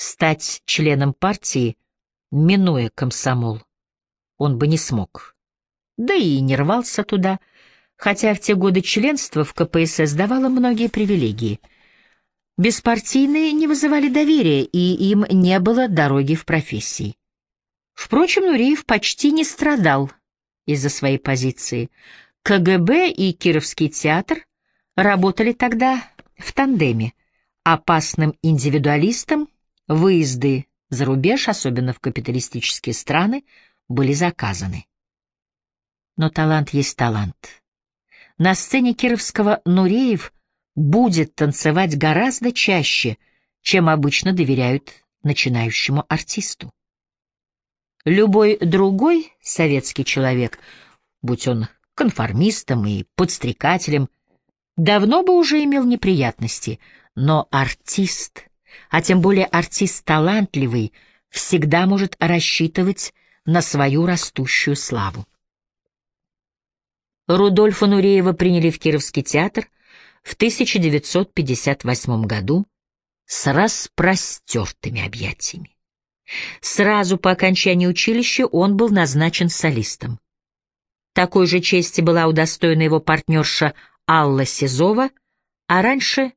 стать членом партии, минуя комсомол, он бы не смог. Да и не рвался туда, хотя в те годы членство в КПСС давало многие привилегии. Беспартийные не вызывали доверия, и им не было дороги в профессии. Впрочем, Нуреев почти не страдал из-за своей позиции. КГБ и Кировский театр работали тогда в тандеме. Опасным индивидуалистам выезды за рубеж, особенно в капиталистические страны, были заказаны. Но талант есть талант. На сцене Кировского Нуреев будет танцевать гораздо чаще, чем обычно доверяют начинающему артисту. Любой другой советский человек, будь он конформистом и подстрекателем, давно бы уже имел неприятности, но артист, а тем более артист талантливый, всегда может рассчитывать на свою растущую славу. Рудольфа Нуреева приняли в Кировский театр в 1958 году с распростертыми объятиями. Сразу по окончании училища он был назначен солистом. Такой же чести была удостоена его партнерша Алла Сизова, а раньше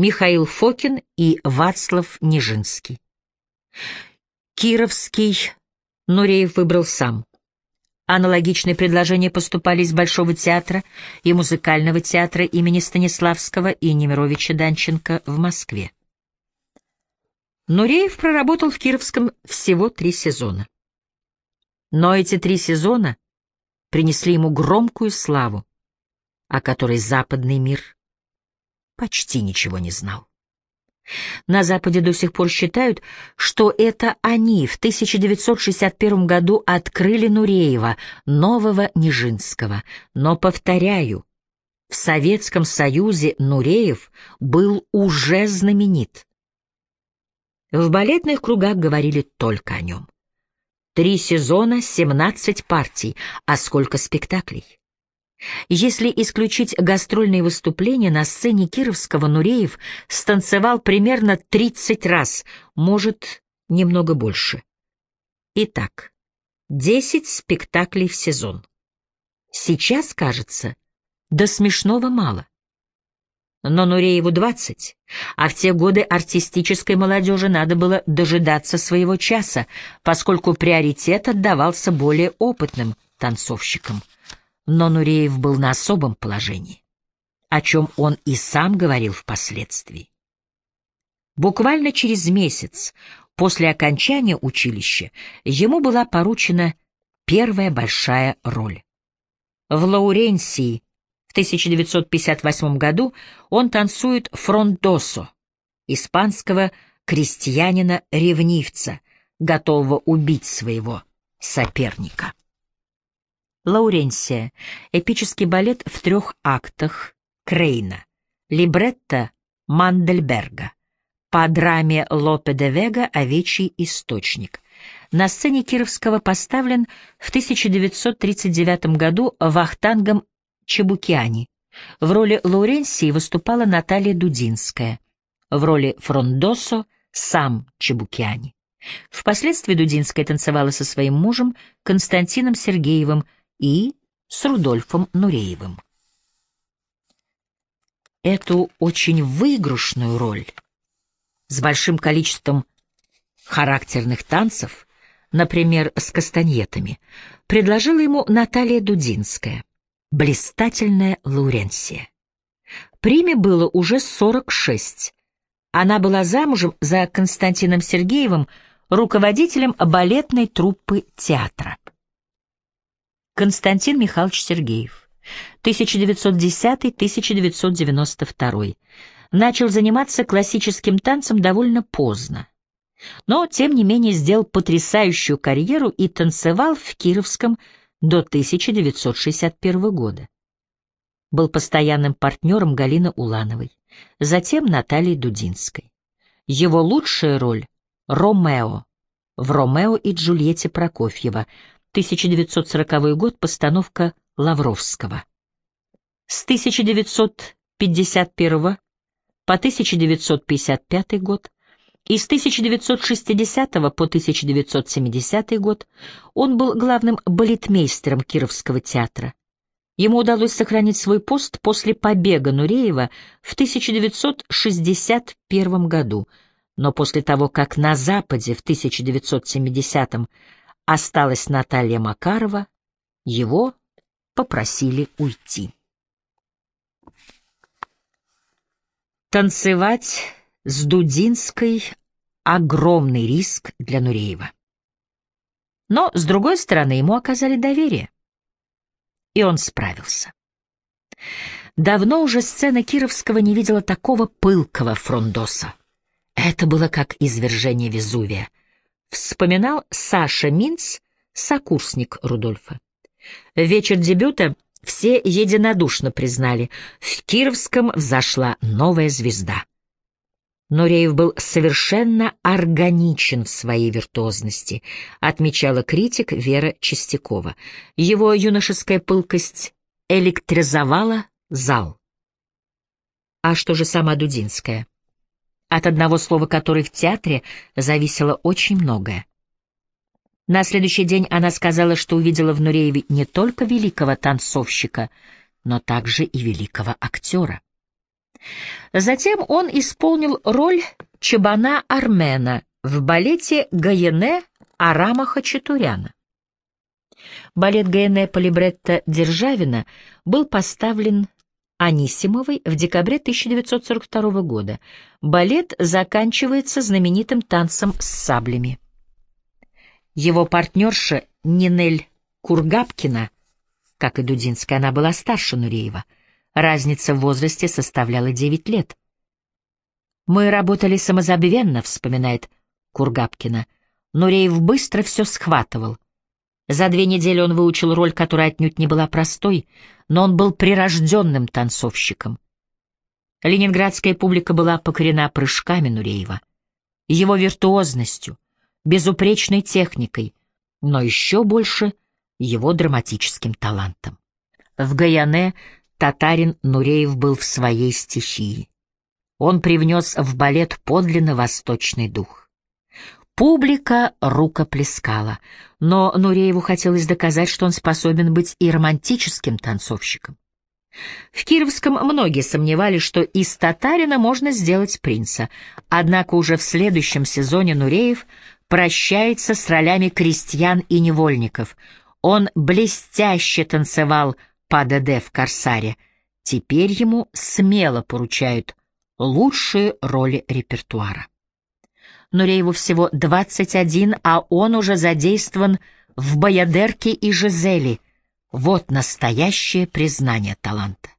Михаил Фокин и Вацлав Нижинский. Кировский Нуреев выбрал сам. Аналогичные предложения поступали из Большого театра и музыкального театра имени Станиславского и Немировича Данченко в Москве. Нуреев проработал в Кировском всего три сезона. Но эти три сезона принесли ему громкую славу, о которой западный мир почти ничего не знал. На Западе до сих пор считают, что это они в 1961 году открыли Нуреева, нового Нижинского. Но, повторяю, в Советском Союзе Нуреев был уже знаменит. В балетных кругах говорили только о нем. Три сезона, семнадцать партий, а сколько спектаклей. Если исключить гастрольные выступления, на сцене Кировского Нуреев станцевал примерно 30 раз, может, немного больше. Итак, 10 спектаклей в сезон. Сейчас, кажется, до смешного мало. Но Нурееву 20, а в те годы артистической молодежи надо было дожидаться своего часа, поскольку приоритет отдавался более опытным танцовщикам но Нуреев был на особом положении, о чем он и сам говорил впоследствии. Буквально через месяц после окончания училища ему была поручена первая большая роль. В Лауренсии в 1958 году он танцует фрондосо, испанского крестьянина-ревнивца, готового убить своего соперника. Лауренсия. Эпический балет в трех актах Крейна. Либретто Мандельберга. По драме Лопе де Вега «Овечий источник». На сцене Кировского поставлен в 1939 году Вахтангом Чебукиани. В роли Лауренсии выступала Наталья Дудинская. В роли Фрондосо — сам Чебукиани. Впоследствии Дудинская танцевала со своим мужем Константином Сергеевым и с Рудольфом Нуреевым. Эту очень выигрышную роль с большим количеством характерных танцев, например, с кастаньетами, предложила ему Наталья Дудинская, блистательная Лауренсия. Приме было уже 46. Она была замужем за Константином Сергеевым, руководителем балетной труппы театра. Константин Михайлович Сергеев, 1910-1992. Начал заниматься классическим танцем довольно поздно, но, тем не менее, сделал потрясающую карьеру и танцевал в Кировском до 1961 года. Был постоянным партнером Галины Улановой, затем Натальи Дудинской. Его лучшая роль — Ромео в «Ромео и Джульетте» Прокофьева — 1940 год, постановка Лавровского. С 1951 по 1955 год и с 1960 по 1970 год он был главным балетмейстером Кировского театра. Ему удалось сохранить свой пост после побега Нуреева в 1961 году, но после того, как на Западе в 1970-м осталась Наталья Макарова, его попросили уйти. Танцевать с Дудинской — огромный риск для Нуреева. Но, с другой стороны, ему оказали доверие. И он справился. Давно уже сцена Кировского не видела такого пылкого фрондоса. Это было как извержение Везувия. Вспоминал Саша Минц, сокурсник Рудольфа. Вечер дебюта все единодушно признали, в Кировском взошла новая звезда. Нуреев был совершенно органичен в своей виртуозности, отмечала критик Вера Чистякова. Его юношеская пылкость электризовала зал. А что же сама Дудинская? От одного слова которой в театре зависело очень многое. На следующий день она сказала, что увидела в Нурееве не только великого танцовщика, но также и великого актера. Затем он исполнил роль Чабана Армена в балете Гаене Арама Хачатуряна. Балет Гаене по либретто Державина был поставлен Анисимовой в декабре 1942 года. Балет заканчивается знаменитым танцем с саблями. Его партнерша Нинель Кургапкина, как и Дудинская, она была старше Нуреева — Разница в возрасте составляла 9 лет. «Мы работали самозабвенно», — вспоминает Кургапкина. Нуреев быстро все схватывал. За две недели он выучил роль, которая отнюдь не была простой, но он был прирожденным танцовщиком. Ленинградская публика была покорена прыжками Нуреева, его виртуозностью, безупречной техникой, но еще больше его драматическим талантом. В Гаяне татарин Нуреев был в своей стихии. Он привнес в балет подлинно восточный дух. Публика рукоплескала, но Нурееву хотелось доказать, что он способен быть и романтическим танцовщиком. В Кировском многие сомневались, что из татарина можно сделать принца, однако уже в следующем сезоне Нуреев прощается с ролями крестьян и невольников. Он блестяще танцевал ПДД в «Корсаре», теперь ему смело поручают лучшие роли репертуара. Нурееву всего 21, а он уже задействован в «Баядерке» и «Жизели». Вот настоящее признание таланта.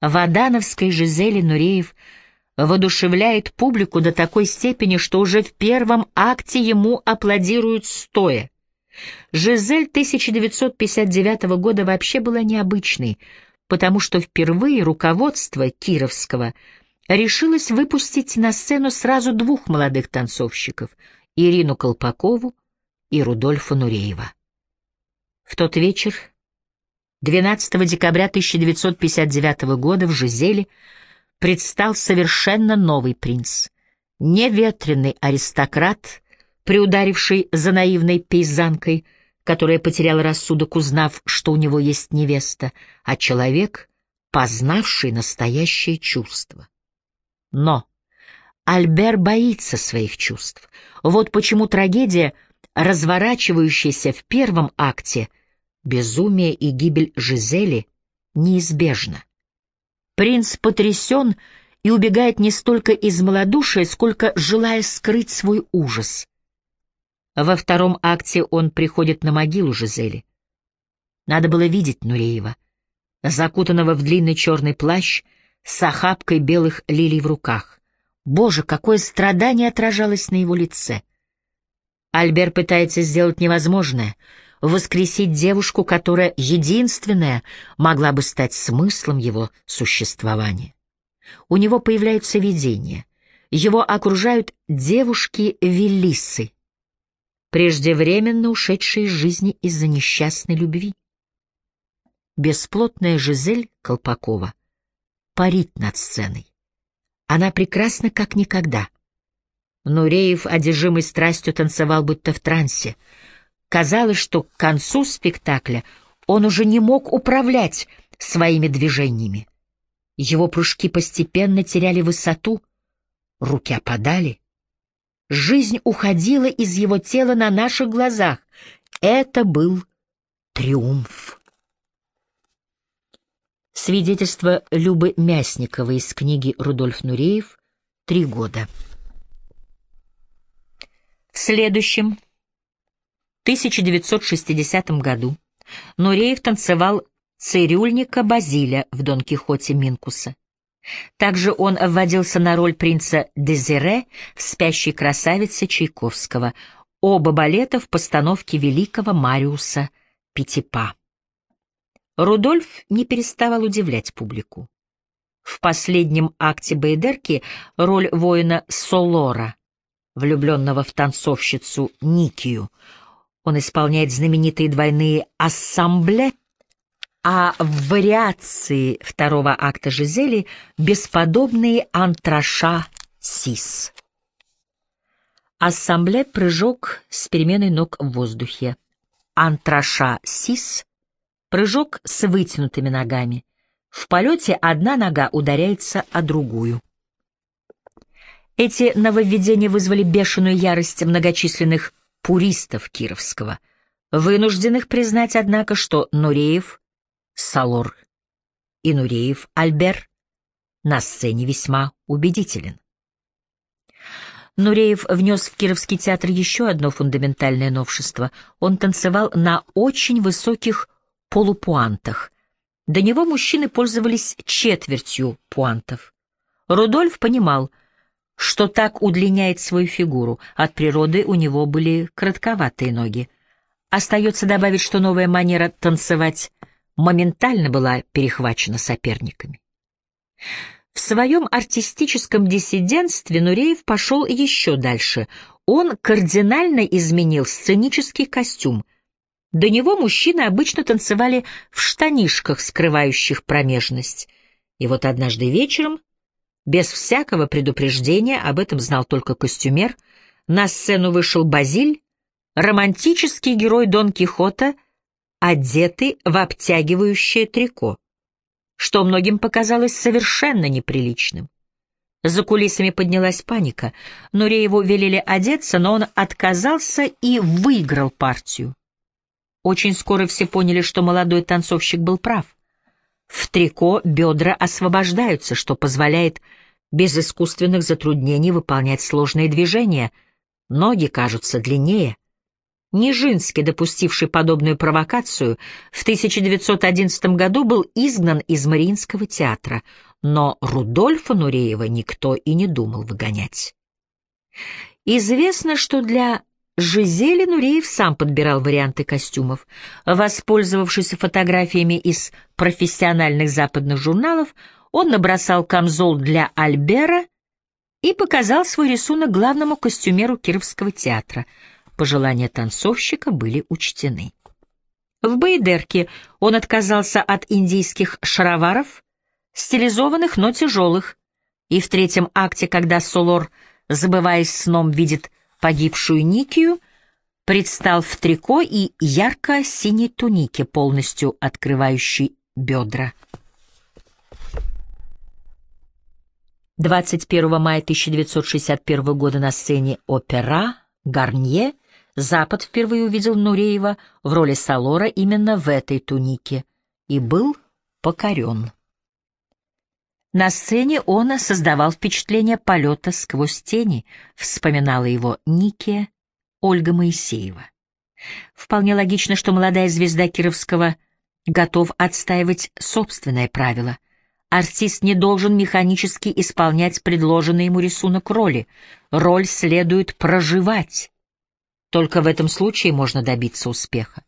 В Адановской «Жизели» Нуреев воодушевляет публику до такой степени, что уже в первом акте ему аплодируют стоя. Жизель 1959 года вообще была необычной, потому что впервые руководство Кировского решилось выпустить на сцену сразу двух молодых танцовщиков — Ирину Колпакову и Рудольфа Нуреева. В тот вечер, 12 декабря 1959 года в Жизели предстал совершенно новый принц, неветренный аристократ — приударивший за наивной пейзанкой, которая потеряла рассудок, узнав, что у него есть невеста, а человек, познавший настоящее чувство. Но Альбер боится своих чувств. Вот почему трагедия, разворачивающаяся в первом акте, безумие и гибель Жизели, неизбежна. Принц потрясен и убегает не столько из малодушия, сколько желая скрыть свой ужас. Во втором акте он приходит на могилу Жизели. Надо было видеть Нуреева, закутанного в длинный черный плащ с охапкой белых лилий в руках. Боже, какое страдание отражалось на его лице! Альбер пытается сделать невозможное — воскресить девушку, которая единственная могла бы стать смыслом его существования. У него появляются видения. Его окружают девушки-велисы, преждевременно ушедшей из жизни из-за несчастной любви. Бесплотная Жизель Колпакова парит над сценой. Она прекрасна как никогда. Нуреев, одержимый страстью, танцевал будто в трансе. Казалось, что к концу спектакля он уже не мог управлять своими движениями. Его прыжки постепенно теряли высоту, руки опадали. Жизнь уходила из его тела на наших глазах. Это был триумф. Свидетельство Любы Мясниковой из книги «Рудольф Нуреев. Три года». В следующем, 1960 году, Нуреев танцевал цирюльника Базиля в Дон Кихоте Минкуса. Также он вводился на роль принца Дезире в «Спящей красавице» Чайковского, оба балета в постановке великого Мариуса Пятипа. Рудольф не переставал удивлять публику. В последнем акте Бейдерки роль воина Солора, влюбленного в танцовщицу Никию, он исполняет знаменитые двойные ассамбле а в вариации второго акта Жизели бесподобные антраша сис. Ассамбле — прыжок с переменой ног в воздухе. Антраша сис — прыжок с вытянутыми ногами. В полете одна нога ударяется о другую. Эти нововведения вызвали бешеную ярость многочисленных пуристов Кировского, вынужденных признать, однако, что Нуреев Салор и Нуреев Альбер на сцене весьма убедителен. Нуреев внес в Кировский театр еще одно фундаментальное новшество. Он танцевал на очень высоких полупуантах. До него мужчины пользовались четвертью пуантов. Рудольф понимал, что так удлиняет свою фигуру. От природы у него были коротковатые ноги. Остается добавить, что новая манера танцевать моментально была перехвачена соперниками. В своем артистическом диссидентстве Нуреев пошел еще дальше. Он кардинально изменил сценический костюм. До него мужчины обычно танцевали в штанишках, скрывающих промежность. И вот однажды вечером, без всякого предупреждения, об этом знал только костюмер, на сцену вышел Базиль, романтический герой Дон Кихота — одеты в обтягивающее трико, что многим показалось совершенно неприличным. За кулисами поднялась паника. Нурееву велели одеться, но он отказался и выиграл партию. Очень скоро все поняли, что молодой танцовщик был прав. В трико бедра освобождаются, что позволяет без искусственных затруднений выполнять сложные движения. Ноги кажутся длиннее — Нижинский, допустивший подобную провокацию, в 1911 году был изгнан из Мариинского театра, но Рудольфа Нуреева никто и не думал выгонять. Известно, что для Жизели Нуреев сам подбирал варианты костюмов. Воспользовавшись фотографиями из профессиональных западных журналов, он набросал камзол для Альбера и показал свой рисунок главному костюмеру Кировского театра — пожелания танцовщика были учтены. В Бейдерке он отказался от индийских шароваров, стилизованных, но тяжелых, и в третьем акте, когда Солор, забываясь сном, видит погибшую Никию, предстал в трико и ярко-синей тунике, полностью открывающей бедра. 21 мая 1961 года на сцене «Опера» Гарнье Запад впервые увидел Нуреева в роли Салора именно в этой тунике и был покорен. На сцене он создавал впечатление полета сквозь тени, вспоминала его Никия Ольга Моисеева. Вполне логично, что молодая звезда Кировского готов отстаивать собственное правило. Артист не должен механически исполнять предложенный ему рисунок роли. Роль следует проживать. Только в этом случае можно добиться успеха.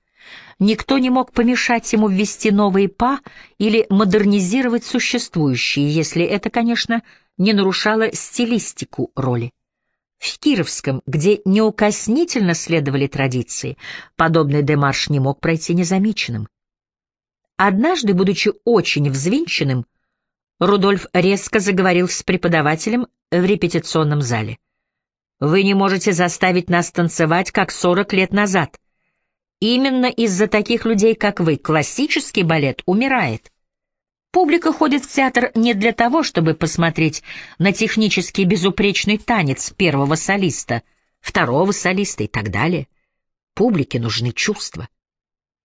Никто не мог помешать ему ввести новые па или модернизировать существующие, если это, конечно, не нарушало стилистику роли. В Кировском, где неукоснительно следовали традиции, подобный демарш не мог пройти незамеченным. Однажды, будучи очень взвинченным, Рудольф резко заговорил с преподавателем в репетиционном зале. Вы не можете заставить нас танцевать, как сорок лет назад. Именно из-за таких людей, как вы, классический балет умирает. Публика ходит в театр не для того, чтобы посмотреть на технически безупречный танец первого солиста, второго солиста и так далее. Публике нужны чувства.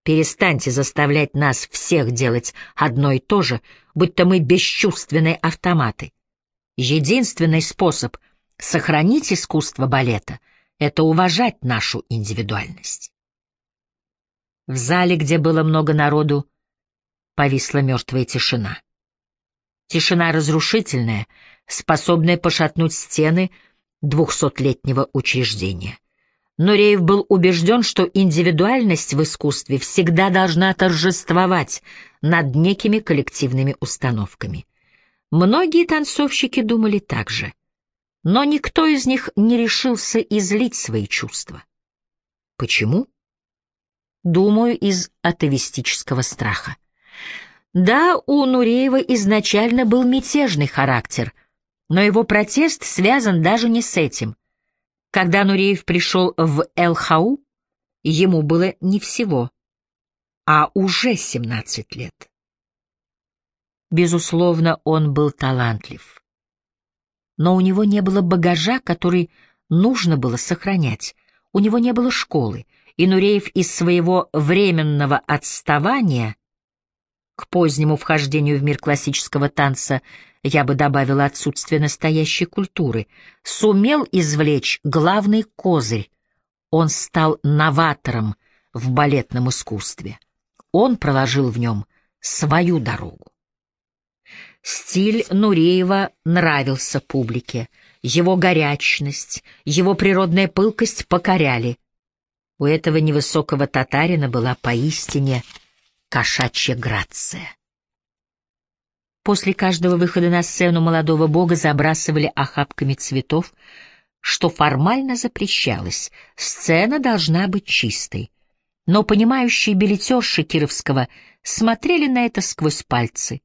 Перестаньте заставлять нас всех делать одно и то же, будто мы бесчувственные автоматы. Единственный способ сохранить искусство балета — это уважать нашу индивидуальность. В зале, где было много народу, повисла мертвая тишина. Тишина разрушительная, способная пошатнуть стены двухсотлетнего учреждения. Но Реев был убежден, что индивидуальность в искусстве всегда должна торжествовать над некими коллективными установками. Многие танцовщики думали так же, но никто из них не решился излить свои чувства. Почему? Думаю, из атовистического страха. Да, у Нуреева изначально был мятежный характер, но его протест связан даже не с этим. Когда Нуреев пришел в ЛХУ, ему было не всего, а уже 17 лет. Безусловно, он был талантлив. Но у него не было багажа, который нужно было сохранять. У него не было школы, и Нуреев из своего временного отставания к позднему вхождению в мир классического танца, я бы добавила отсутствие настоящей культуры, сумел извлечь главный козырь. Он стал новатором в балетном искусстве. Он проложил в нем свою дорогу. Стиль Нуреева нравился публике, его горячность, его природная пылкость покоряли. У этого невысокого татарина была поистине кошачья грация. После каждого выхода на сцену молодого бога забрасывали охапками цветов, что формально запрещалось. Сцена должна быть чистой. Но понимающие билетерши Кировского смотрели на это сквозь пальцы.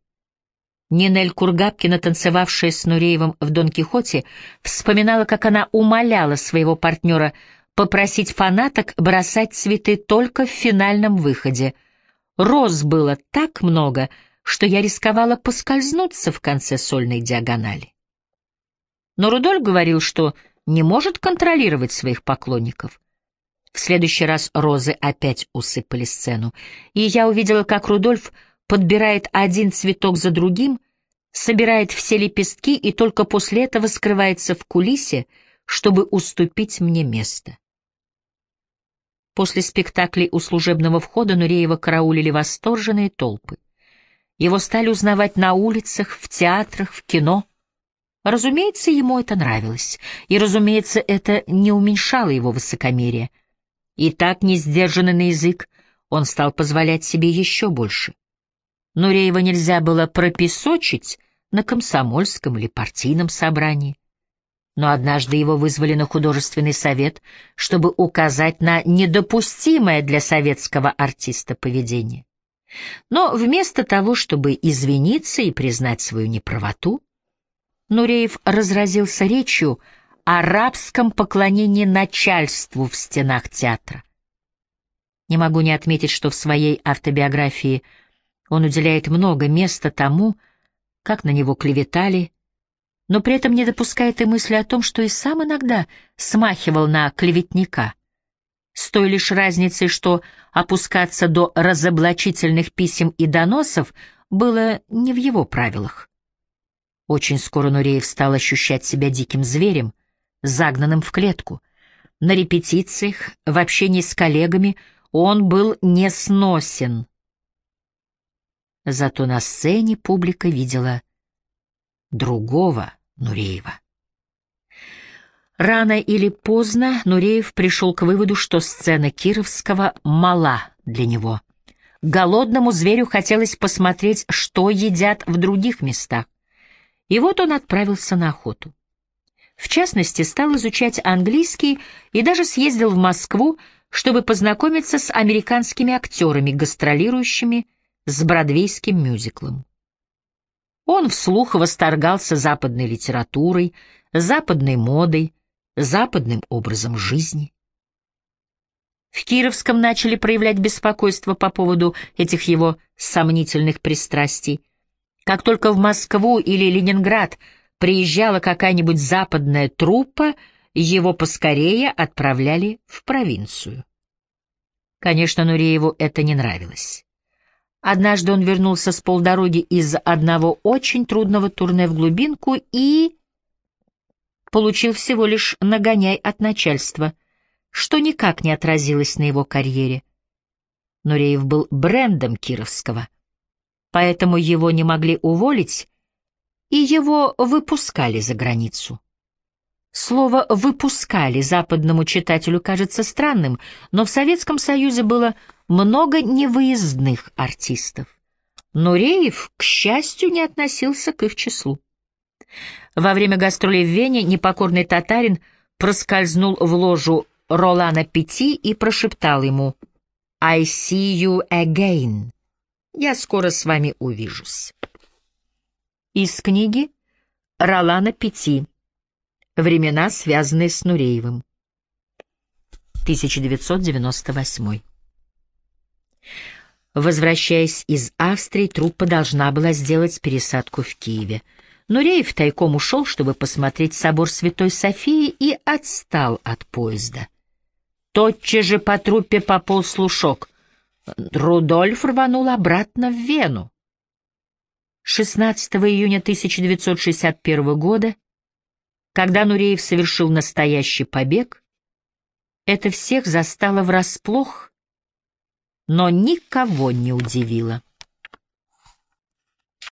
Нинель Кургапкина, танцевавшая с Нуреевым в Дон Кихоте, вспоминала, как она умоляла своего партнера попросить фанаток бросать цветы только в финальном выходе — Роз было так много, что я рисковала поскользнуться в конце сольной диагонали. Но Рудольф говорил, что не может контролировать своих поклонников. В следующий раз розы опять усыпали сцену, и я увидела, как Рудольф подбирает один цветок за другим, собирает все лепестки и только после этого скрывается в кулисе, чтобы уступить мне место. После спектаклей у служебного входа Нуреева караулили восторженные толпы. Его стали узнавать на улицах, в театрах, в кино. Разумеется, ему это нравилось, и, разумеется, это не уменьшало его высокомерие. И так, не сдержанный на язык, он стал позволять себе еще больше. Нуреева нельзя было пропесочить на комсомольском или партийном собрании но однажды его вызвали на художественный совет, чтобы указать на недопустимое для советского артиста поведение. Но вместо того, чтобы извиниться и признать свою неправоту, Нуреев разразился речью о рабском поклонении начальству в стенах театра. Не могу не отметить, что в своей автобиографии он уделяет много места тому, как на него клеветали, но при этом не допускает и мысли о том, что и сам иногда смахивал на клеветника. С той лишь разницей, что опускаться до разоблачительных писем и доносов было не в его правилах. Очень скоро Нуреев стал ощущать себя диким зверем, загнанным в клетку. На репетициях, в общении с коллегами он был несносен. Зато на сцене публика видела другого Нуреева. Рано или поздно Нуреев пришел к выводу, что сцена Кировского мала для него. Голодному зверю хотелось посмотреть, что едят в других местах. И вот он отправился на охоту. В частности, стал изучать английский и даже съездил в Москву, чтобы познакомиться с американскими актерами, гастролирующими с бродвейским мюзиклом. Он вслух восторгался западной литературой, западной модой, западным образом жизни. В Кировском начали проявлять беспокойство по поводу этих его сомнительных пристрастий. Как только в Москву или Ленинград приезжала какая-нибудь западная труппа, его поскорее отправляли в провинцию. Конечно, Нурееву это не нравилось. Однажды он вернулся с полдороги из одного очень трудного турне в глубинку и получил всего лишь нагоняй от начальства, что никак не отразилось на его карьере. Нуреев был брендом Кировского, поэтому его не могли уволить, и его выпускали за границу. Слово «выпускали» западному читателю кажется странным, но в Советском Союзе было много невыездных артистов. Нуреев, к счастью, не относился к их числу. Во время гастролей в Вене непокорный татарин проскользнул в ложу Ролана Пяти и прошептал ему «I see you again». «Я скоро с вами увижусь». Из книги Ролана Пяти Времена, связанные с Нуреевым. 1998. Возвращаясь из Австрии, труппа должна была сделать пересадку в Киеве. Нуреев тайком ушел, чтобы посмотреть собор Святой Софии, и отстал от поезда. Тотчас же по труппе пополз слушок. Рудольф рванул обратно в Вену. 16 июня 1961 года когда Нуреев совершил настоящий побег, это всех застало врасплох, но никого не удивило.